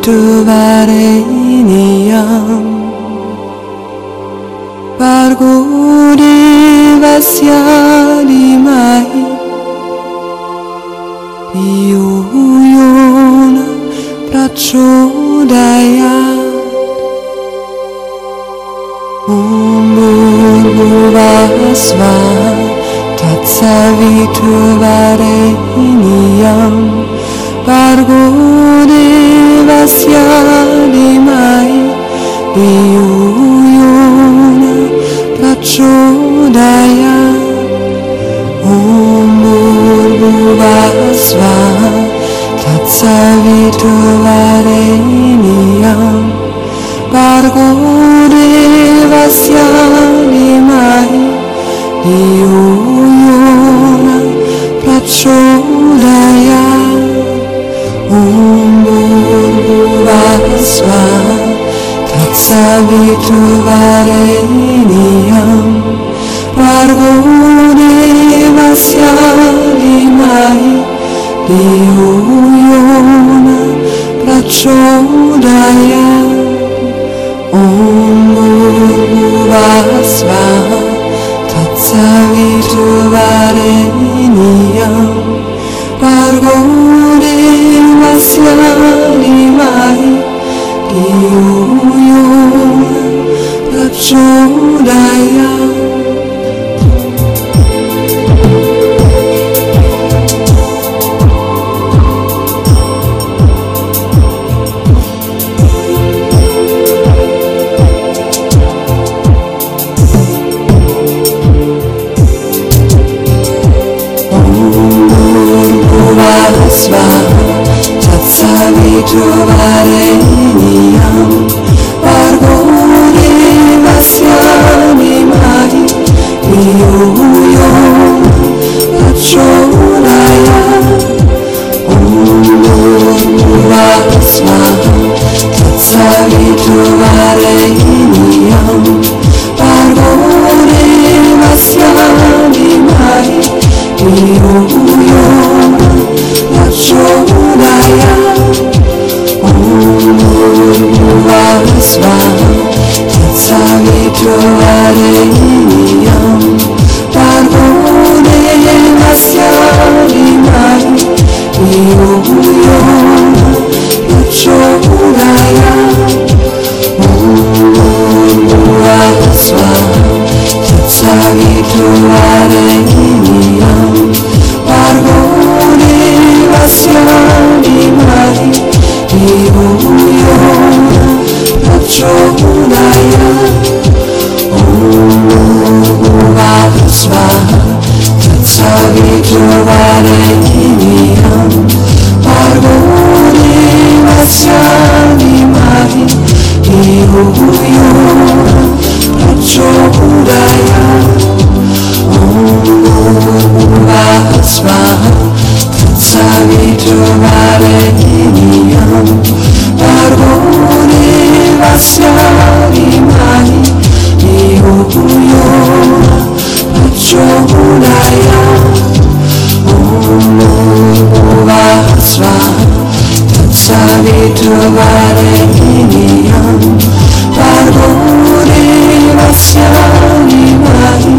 Savituvareniam Pargurivasya dimai Piyuyuna prachodayat Umurvasva Tatsavituvareniam Pargurivasya dimai Piyuyuna prachodayat Umurvasva Tatsavituvareniam Pargurivasya dimai Diyuyuna prachodayat savi trovare iniam Vargone vasiali mai Diu uiona braccio daiam xuống đại ân 두 발의 기념 바로 우리 맞서 이만이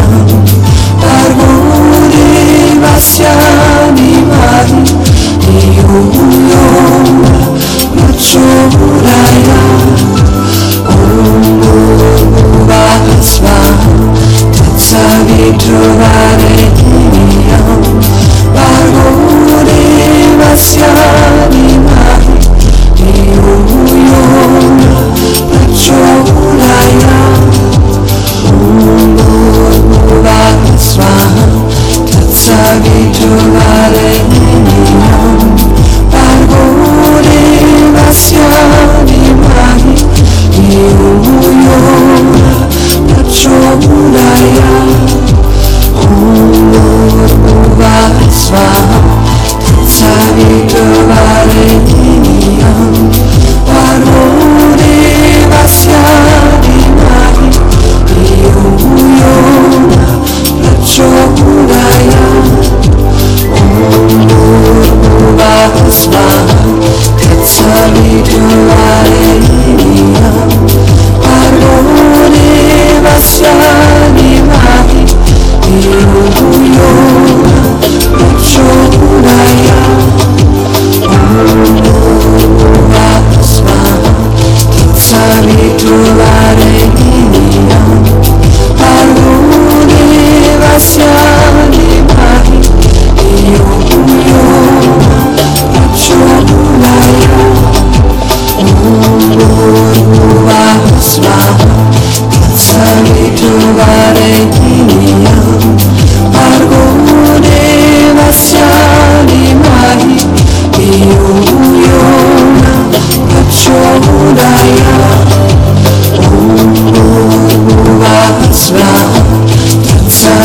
to little light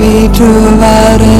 위두아래